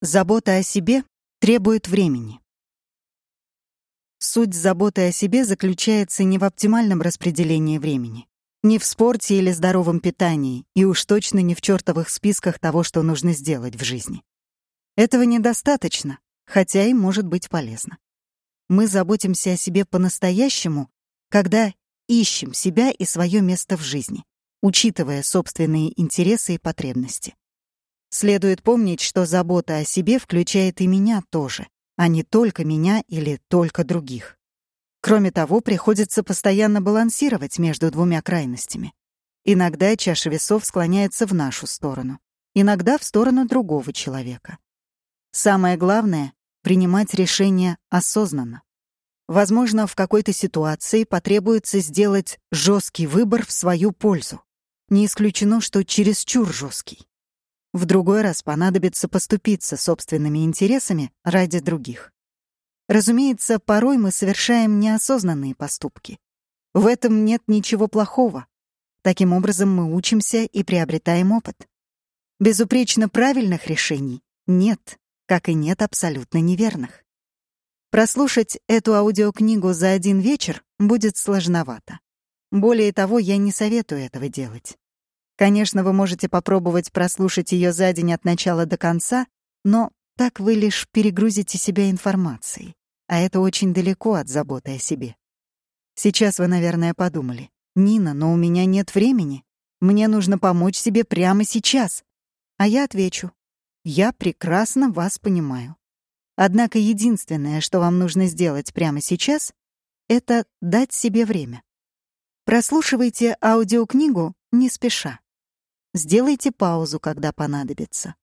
Забота о себе требует времени. Суть заботы о себе заключается не в оптимальном распределении времени, не в спорте или здоровом питании, и уж точно не в чертовых списках того, что нужно сделать в жизни. Этого недостаточно, хотя и может быть полезно. Мы заботимся о себе по-настоящему, когда ищем себя и свое место в жизни, учитывая собственные интересы и потребности. Следует помнить, что забота о себе включает и меня тоже, а не только меня или только других. Кроме того, приходится постоянно балансировать между двумя крайностями. Иногда чаша весов склоняется в нашу сторону, иногда в сторону другого человека. Самое главное — принимать решения осознанно. Возможно, в какой-то ситуации потребуется сделать жесткий выбор в свою пользу. Не исключено, что чересчур жесткий. В другой раз понадобится поступиться собственными интересами ради других. Разумеется, порой мы совершаем неосознанные поступки. В этом нет ничего плохого. Таким образом, мы учимся и приобретаем опыт. Безупречно правильных решений нет, как и нет абсолютно неверных. Прослушать эту аудиокнигу за один вечер будет сложновато. Более того, я не советую этого делать. Конечно, вы можете попробовать прослушать ее за день от начала до конца, но так вы лишь перегрузите себя информацией, а это очень далеко от заботы о себе. Сейчас вы, наверное, подумали, «Нина, но у меня нет времени. Мне нужно помочь себе прямо сейчас». А я отвечу, «Я прекрасно вас понимаю. Однако единственное, что вам нужно сделать прямо сейчас, это дать себе время. Прослушивайте аудиокнигу не спеша. Сделайте паузу, когда понадобится.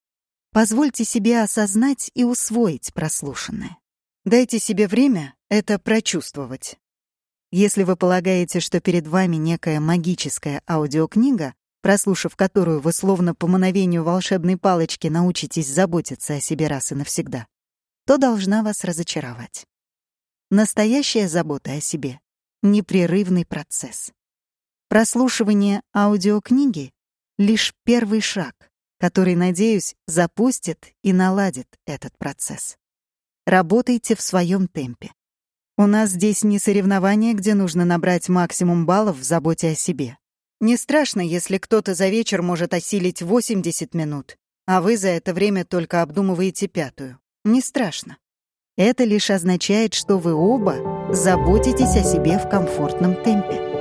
Позвольте себе осознать и усвоить прослушанное. Дайте себе время это прочувствовать. Если вы полагаете, что перед вами некая магическая аудиокнига, прослушав которую вы словно по мановению волшебной палочки научитесь заботиться о себе раз и навсегда, то должна вас разочаровать. Настоящая забота о себе — непрерывный процесс. Прослушивание аудиокниги лишь первый шаг, который, надеюсь, запустит и наладит этот процесс. Работайте в своем темпе. У нас здесь не соревнование, где нужно набрать максимум баллов в заботе о себе. Не страшно, если кто-то за вечер может осилить 80 минут, а вы за это время только обдумываете пятую. Не страшно. Это лишь означает, что вы оба заботитесь о себе в комфортном темпе.